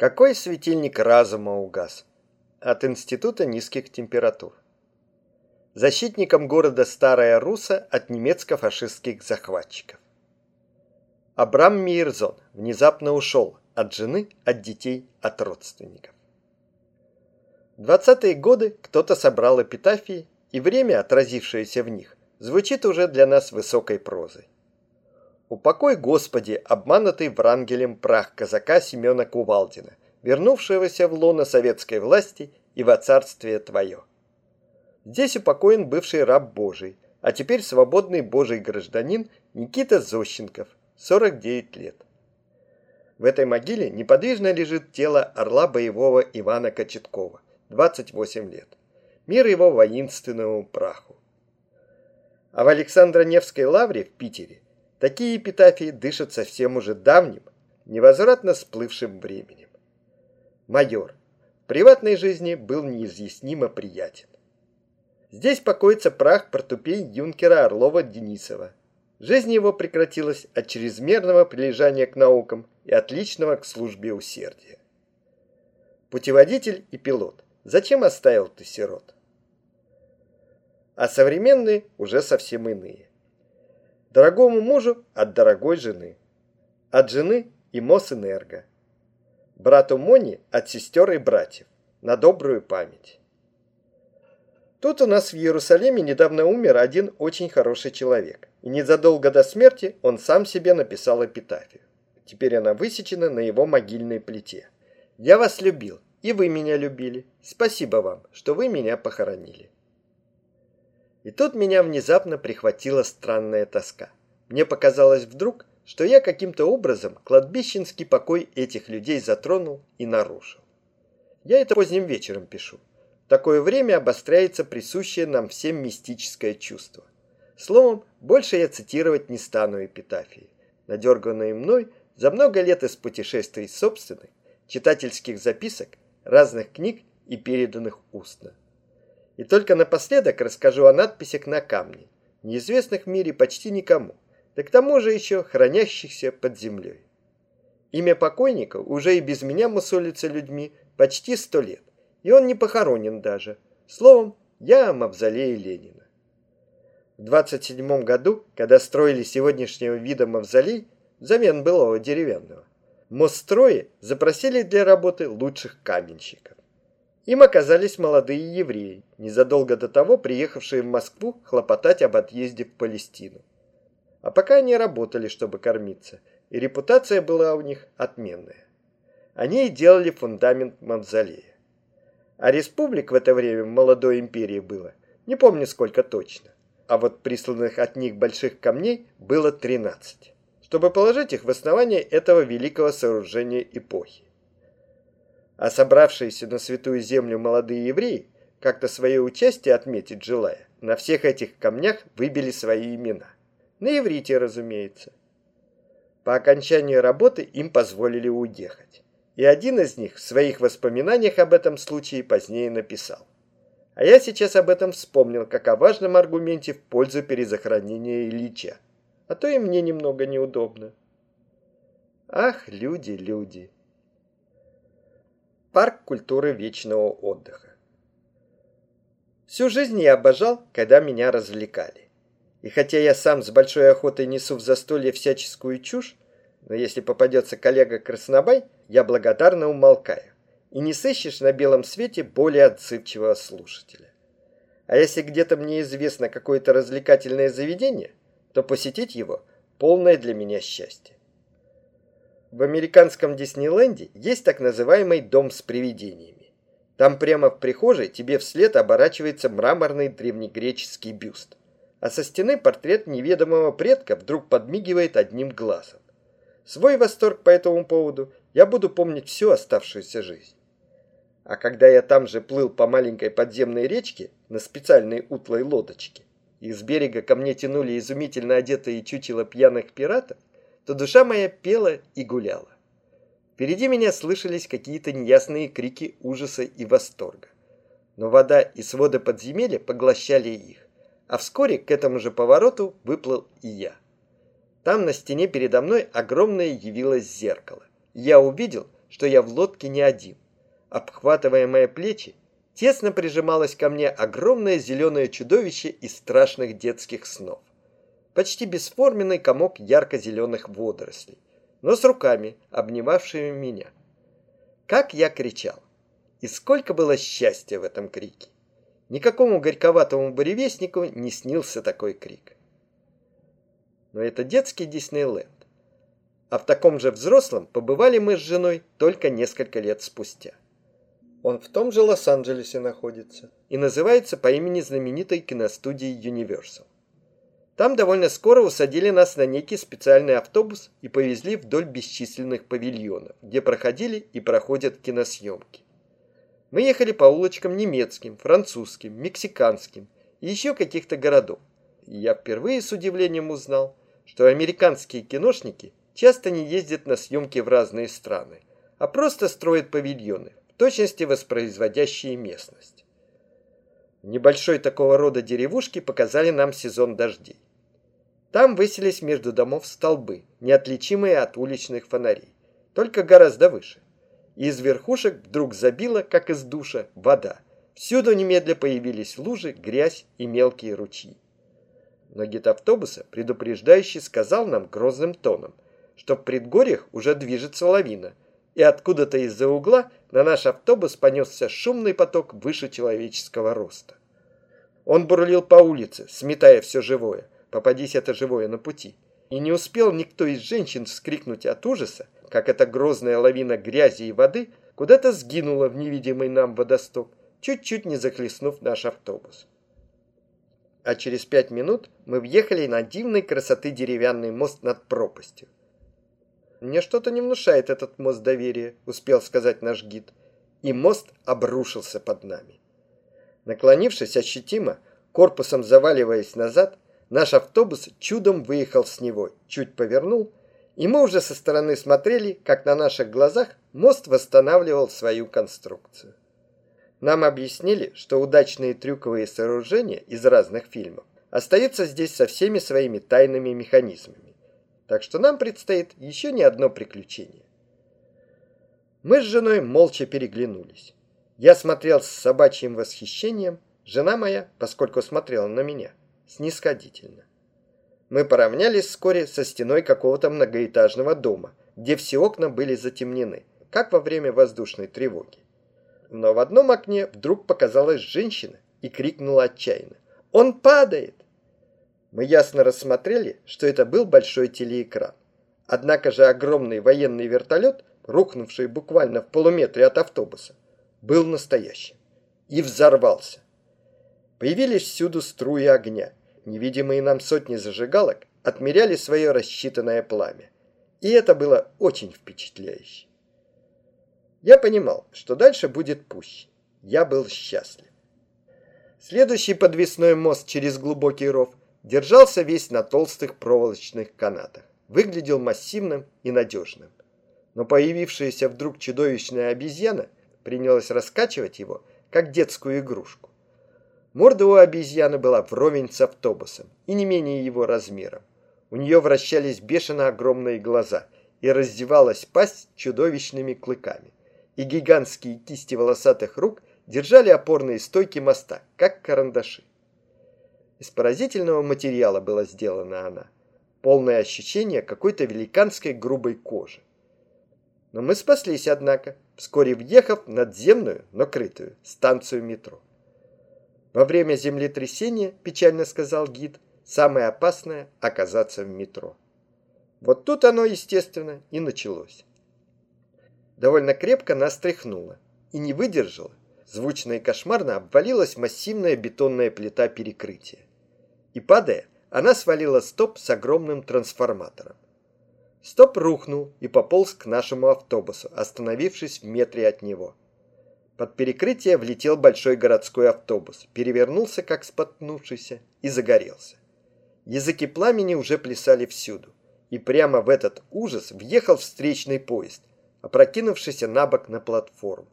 Какой светильник разума угас? От Института низких температур. Защитником города Старая Руса от немецко-фашистских захватчиков. Абрам Мирзон внезапно ушел от жены, от детей, от родственников. В двадцатые годы кто-то собрал эпитафии, и время, отразившееся в них, звучит уже для нас высокой прозой. Упокой, Господи, обманутый Врангелем прах казака Семена Кувалдина, вернувшегося в лоно советской власти и во царствие Твое. Здесь упокоен бывший раб Божий, а теперь свободный Божий гражданин Никита Зощенков, 49 лет. В этой могиле неподвижно лежит тело орла боевого Ивана Кочеткова, 28 лет. Мир его воинственному праху. А в Александро-Невской лавре в Питере Такие эпитафии дышат совсем уже давним, невозвратно сплывшим временем. Майор. В приватной жизни был неизъяснимо приятен. Здесь покоится прах портупей юнкера Орлова-Денисова. Жизнь его прекратилась от чрезмерного прилежания к наукам и отличного к службе усердия. Путеводитель и пилот. Зачем оставил ты сирот? А современные уже совсем иные. Дорогому мужу от дорогой жены. От жены и Мосэнерго. Брату Мони от сестер и братьев. На добрую память. Тут у нас в Иерусалиме недавно умер один очень хороший человек. И незадолго до смерти он сам себе написал эпитафию. Теперь она высечена на его могильной плите. «Я вас любил, и вы меня любили. Спасибо вам, что вы меня похоронили». И тут меня внезапно прихватила странная тоска. Мне показалось вдруг, что я каким-то образом кладбищенский покой этих людей затронул и нарушил. Я это поздним вечером пишу. В такое время обостряется присущее нам всем мистическое чувство. Словом, больше я цитировать не стану эпитафии, надерганные мной за много лет из путешествий собственных, читательских записок, разных книг и переданных устно. И только напоследок расскажу о надписях на камне, неизвестных в мире почти никому, да к тому же еще хранящихся под землей. Имя покойника уже и без меня мусолится людьми почти сто лет, и он не похоронен даже. Словом, я о мавзолее Ленина. В 27 году, когда строили сегодняшнего вида мавзолей, взамен былого деревянного, Мостстрои запросили для работы лучших каменщиков. Им оказались молодые евреи, незадолго до того приехавшие в Москву хлопотать об отъезде в Палестину. А пока они работали, чтобы кормиться, и репутация была у них отменная. Они и делали фундамент мавзолея. А республик в это время в молодой империи было, не помню сколько точно. А вот присланных от них больших камней было 13, чтобы положить их в основание этого великого сооружения эпохи а собравшиеся на святую землю молодые евреи, как-то свое участие отметить желая, на всех этих камнях выбили свои имена. На иврите, разумеется. По окончании работы им позволили уехать. И один из них в своих воспоминаниях об этом случае позднее написал. А я сейчас об этом вспомнил, как о важном аргументе в пользу перезахоронения Ильича. А то и мне немного неудобно. Ах, люди, люди. Парк культуры вечного отдыха. Всю жизнь я обожал, когда меня развлекали. И хотя я сам с большой охотой несу в застолье всяческую чушь, но если попадется коллега Краснобай, я благодарно умолкаю. И не сыщешь на белом свете более отзывчивого слушателя. А если где-то мне известно какое-то развлекательное заведение, то посетить его – полное для меня счастье. В американском Диснейленде есть так называемый дом с привидениями. Там прямо в прихожей тебе вслед оборачивается мраморный древнегреческий бюст. А со стены портрет неведомого предка вдруг подмигивает одним глазом. Свой восторг по этому поводу я буду помнить всю оставшуюся жизнь. А когда я там же плыл по маленькой подземной речке на специальной утлой лодочке, и с берега ко мне тянули изумительно одетые чучело пьяных пиратов, то душа моя пела и гуляла. Впереди меня слышались какие-то неясные крики ужаса и восторга. Но вода и своды подземелья поглощали их, а вскоре к этому же повороту выплыл и я. Там на стене передо мной огромное явилось зеркало. Я увидел, что я в лодке не один. Обхватывая мои плечи, тесно прижималось ко мне огромное зеленое чудовище из страшных детских снов. Почти бесформенный комок ярко-зеленых водорослей, но с руками, обнимавшими меня. Как я кричал! И сколько было счастья в этом крике! Никакому горьковатому буревестнику не снился такой крик. Но это детский Диснейленд. А в таком же взрослом побывали мы с женой только несколько лет спустя. Он в том же Лос-Анджелесе находится и называется по имени знаменитой киностудии Universal. Там довольно скоро усадили нас на некий специальный автобус и повезли вдоль бесчисленных павильонов, где проходили и проходят киносъемки. Мы ехали по улочкам немецким, французским, мексиканским и еще каких-то городов. И я впервые с удивлением узнал, что американские киношники часто не ездят на съемки в разные страны, а просто строят павильоны, точности воспроизводящие местность. В небольшой такого рода деревушке показали нам сезон дождей. Там высились между домов столбы, неотличимые от уличных фонарей, только гораздо выше. И из верхушек вдруг забила, как из душа, вода. Всюду немедля появились лужи, грязь и мелкие ручьи. Но гид-автобуса предупреждающий сказал нам грозным тоном, что в предгорьях уже движется лавина, и откуда-то из-за угла на наш автобус понесся шумный поток выше человеческого роста. Он бурлил по улице, сметая все живое, попадись это живое на пути. И не успел никто из женщин вскрикнуть от ужаса, как эта грозная лавина грязи и воды куда-то сгинула в невидимый нам водосток, чуть-чуть не захлестнув наш автобус. А через пять минут мы въехали на дивной красоты деревянный мост над пропастью. «Мне что-то не внушает этот мост доверия», — успел сказать наш гид. И мост обрушился под нами. Наклонившись ощутимо, корпусом заваливаясь назад, наш автобус чудом выехал с него, чуть повернул, и мы уже со стороны смотрели, как на наших глазах мост восстанавливал свою конструкцию. Нам объяснили, что удачные трюковые сооружения из разных фильмов остаются здесь со всеми своими тайными механизмами так что нам предстоит еще не одно приключение. Мы с женой молча переглянулись. Я смотрел с собачьим восхищением, жена моя, поскольку смотрела на меня, снисходительно. Мы поравнялись вскоре со стеной какого-то многоэтажного дома, где все окна были затемнены, как во время воздушной тревоги. Но в одном окне вдруг показалась женщина и крикнула отчаянно. «Он падает!» Мы ясно рассмотрели, что это был большой телеэкран. Однако же огромный военный вертолет, рухнувший буквально в полуметре от автобуса, был настоящим и взорвался. Появились всюду струи огня. Невидимые нам сотни зажигалок отмеряли свое рассчитанное пламя. И это было очень впечатляюще. Я понимал, что дальше будет пуще. Я был счастлив. Следующий подвесной мост через глубокий ров Держался весь на толстых проволочных канатах. Выглядел массивным и надежным. Но появившаяся вдруг чудовищная обезьяна принялась раскачивать его, как детскую игрушку. Морда у обезьяны была вровень с автобусом и не менее его размером. У нее вращались бешено огромные глаза и раздевалась пасть чудовищными клыками. И гигантские кисти волосатых рук держали опорные стойки моста, как карандаши. Из поразительного материала была сделана она. Полное ощущение какой-то великанской грубой кожи. Но мы спаслись, однако, вскоре въехав в надземную, но крытую, станцию метро. Во время землетрясения, печально сказал гид, самое опасное – оказаться в метро. Вот тут оно, естественно, и началось. Довольно крепко нас тряхнуло и не выдержала. Звучно и кошмарно обвалилась массивная бетонная плита перекрытия и, падая, она свалила стоп с огромным трансформатором. Стоп рухнул и пополз к нашему автобусу, остановившись в метре от него. Под перекрытие влетел большой городской автобус, перевернулся, как споткнувшийся, и загорелся. Языки пламени уже плясали всюду, и прямо в этот ужас въехал встречный поезд, опрокинувшийся на бок на платформу.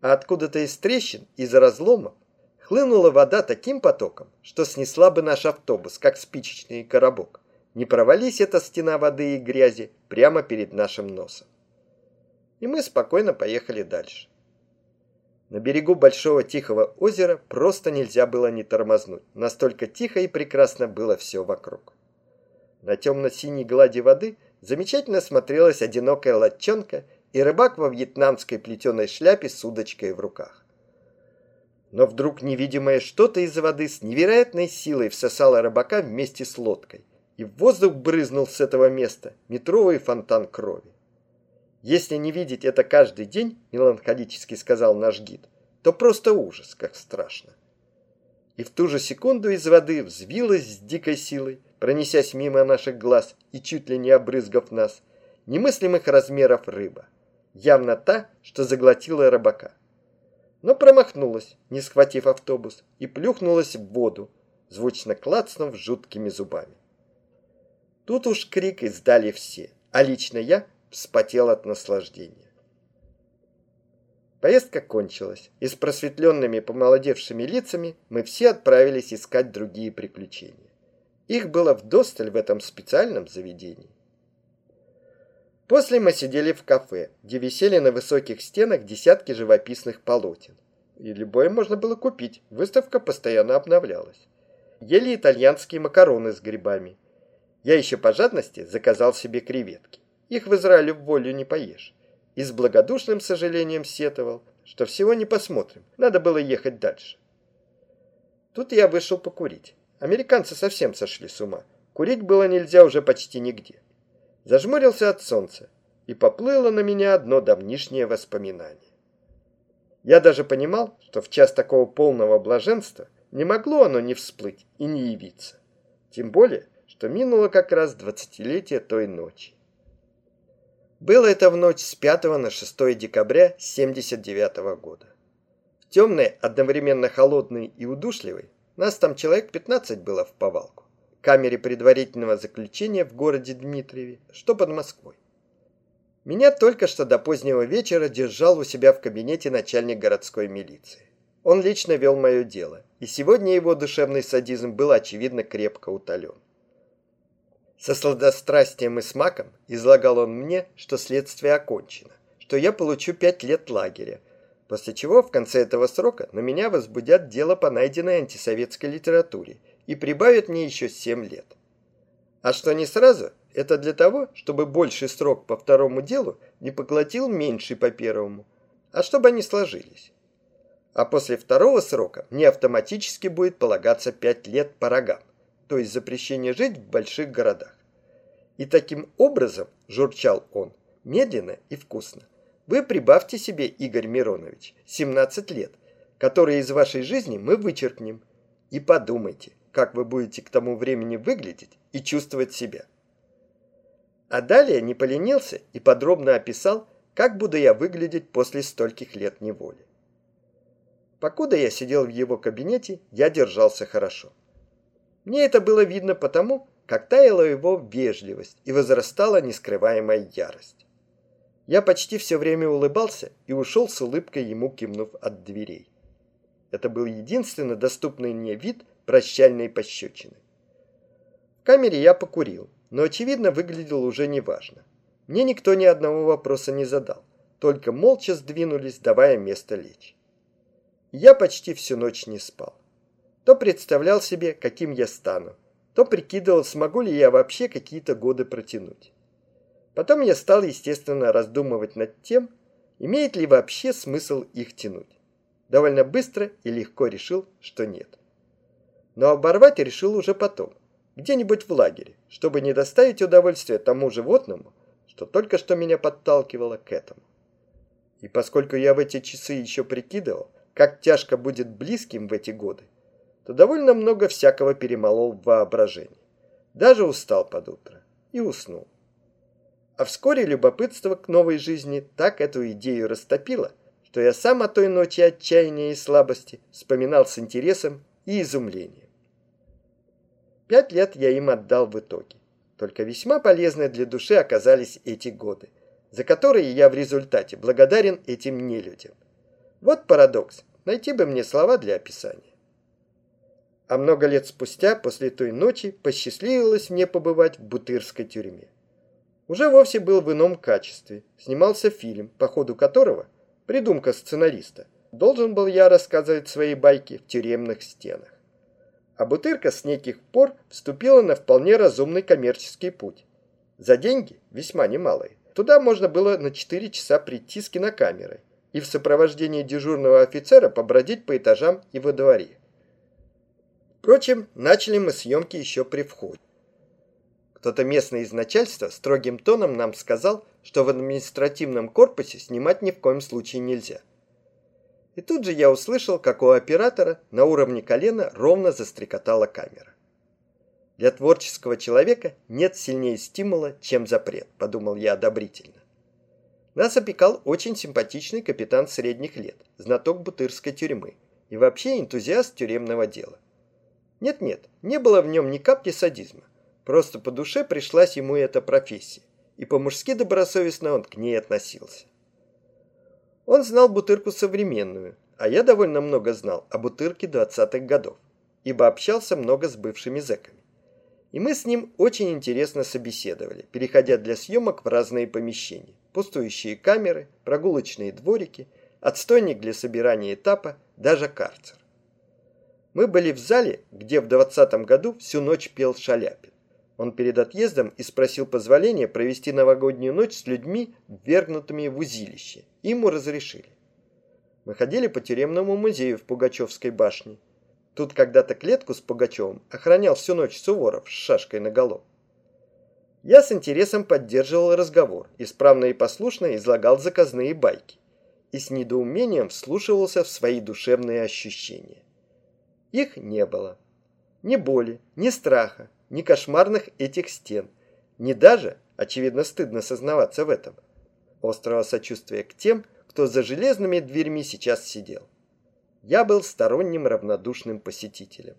А откуда-то из трещин, из разломов, Хлынула вода таким потоком, что снесла бы наш автобус, как спичечный коробок. Не провались эта стена воды и грязи прямо перед нашим носом. и мы спокойно поехали дальше. На берегу большого тихого озера просто нельзя было не тормознуть, настолько тихо и прекрасно было все вокруг. На темно-синей глади воды замечательно смотрелась одинокая лодчонка и рыбак во вьетнамской плетеной шляпе с удочкой в руках. Но вдруг невидимое что-то из воды с невероятной силой всосало рыбака вместе с лодкой, и в воздух брызнул с этого места метровый фонтан крови. Если не видеть это каждый день, меланхолически сказал наш гид, то просто ужас, как страшно. И в ту же секунду из воды взвилась с дикой силой, пронесясь мимо наших глаз и чуть ли не обрызгав нас, немыслимых размеров рыба, явно та, что заглотила рыбака. Но промахнулась, не схватив автобус, и плюхнулась в воду, звучно клацнув жуткими зубами. Тут уж крик издали все, а лично я вспотел от наслаждения. Поездка кончилась, и с просветленными помолодевшими лицами мы все отправились искать другие приключения. Их было вдосталь в этом специальном заведении. После мы сидели в кафе, где висели на высоких стенах десятки живописных полотен. И любое можно было купить, выставка постоянно обновлялась. Ели итальянские макароны с грибами. Я еще по жадности заказал себе креветки. Их в Израиле в волю не поешь. И с благодушным сожалением сетовал, что всего не посмотрим, надо было ехать дальше. Тут я вышел покурить. Американцы совсем сошли с ума. Курить было нельзя уже почти нигде. Зажмурился от солнца, и поплыло на меня одно давнишнее воспоминание. Я даже понимал, что в час такого полного блаженства не могло оно не всплыть и не явиться. Тем более, что минуло как раз двадцатилетие той ночи. Было это в ночь с 5 на 6 декабря 79 года. В темной, одновременно холодной и удушливой, нас там человек 15 было в повалку, камере предварительного заключения в городе Дмитриеве, что под Москвой. Меня только что до позднего вечера держал у себя в кабинете начальник городской милиции. Он лично вел мое дело, и сегодня его душевный садизм был очевидно крепко утолен. Со сладострастием и смаком излагал он мне, что следствие окончено, что я получу пять лет лагеря, после чего в конце этого срока на меня возбудят дело по найденной антисоветской литературе и прибавят мне еще семь лет. А что не сразу, это для того, чтобы больший срок по второму делу не поглотил меньший по первому, а чтобы они сложились. А после второго срока мне автоматически будет полагаться пять лет по рогам то есть запрещение жить в больших городах. И таким образом, журчал он, медленно и вкусно, вы прибавьте себе, Игорь Миронович, 17 лет, которые из вашей жизни мы вычеркнем, и подумайте, как вы будете к тому времени выглядеть и чувствовать себя. А далее не поленился и подробно описал, как буду я выглядеть после стольких лет неволи. Покуда я сидел в его кабинете, я держался хорошо. Мне это было видно потому, как таяла его вежливость и возрастала нескрываемая ярость. Я почти все время улыбался и ушел с улыбкой ему кивнув от дверей. Это был единственно доступный мне вид прощальной пощечины. В камере я покурил, но, очевидно, выглядел уже неважно. Мне никто ни одного вопроса не задал, только молча сдвинулись, давая место лечь. Я почти всю ночь не спал то представлял себе, каким я стану, то прикидывал, смогу ли я вообще какие-то годы протянуть. Потом я стал, естественно, раздумывать над тем, имеет ли вообще смысл их тянуть. Довольно быстро и легко решил, что нет. Но оборвать решил уже потом, где-нибудь в лагере, чтобы не доставить удовольствия тому животному, что только что меня подталкивало к этому. И поскольку я в эти часы еще прикидывал, как тяжко будет близким в эти годы, то довольно много всякого перемолол в воображении. Даже устал под утро и уснул. А вскоре любопытство к новой жизни так эту идею растопило, что я сам о той ночи отчаяния и слабости вспоминал с интересом и изумлением. Пять лет я им отдал в итоге. Только весьма полезны для души оказались эти годы, за которые я в результате благодарен этим нелюдям. Вот парадокс. Найти бы мне слова для описания. А много лет спустя, после той ночи, посчастливилось мне побывать в Бутырской тюрьме. уже вовсе был в ином качестве. Снимался фильм, по ходу которого, придумка сценариста, должен был я рассказывать свои байки в тюремных стенах. А Бутырка с неких пор вступила на вполне разумный коммерческий путь. За деньги, весьма немалые, туда можно было на 4 часа прийти с кинокамерой и в сопровождении дежурного офицера побродить по этажам и во дворе. Впрочем, начали мы съемки еще при входе. Кто-то местный из начальства строгим тоном нам сказал, что в административном корпусе снимать ни в коем случае нельзя. И тут же я услышал, как у оператора на уровне колена ровно застрекотала камера. Для творческого человека нет сильнее стимула, чем запрет, подумал я одобрительно. Нас опекал очень симпатичный капитан средних лет, знаток бутырской тюрьмы и вообще энтузиаст тюремного дела. Нет-нет, не было в нем ни капли садизма. Просто по душе пришлась ему эта профессия, и по-мужски добросовестно он к ней относился. Он знал бутырку современную, а я довольно много знал о бутырке 20-х годов, ибо общался много с бывшими зэками. И мы с ним очень интересно собеседовали, переходя для съемок в разные помещения. Пустующие камеры, прогулочные дворики, отстойник для собирания этапа, даже карцер. Мы были в зале, где в 20 году всю ночь пел Шаляпин. Он перед отъездом и спросил позволения провести новогоднюю ночь с людьми, ввергнутыми в узилище. Ему разрешили. Мы ходили по тюремному музею в Пугачевской башне. Тут когда-то клетку с Пугачевым охранял всю ночь Суворов с шашкой наголо. Я с интересом поддерживал разговор, исправно и послушно излагал заказные байки и с недоумением вслушивался в свои душевные ощущения. Их не было. Ни боли, ни страха, ни кошмарных этих стен, ни даже, очевидно стыдно сознаваться в этом, острого сочувствия к тем, кто за железными дверьми сейчас сидел. Я был сторонним равнодушным посетителем.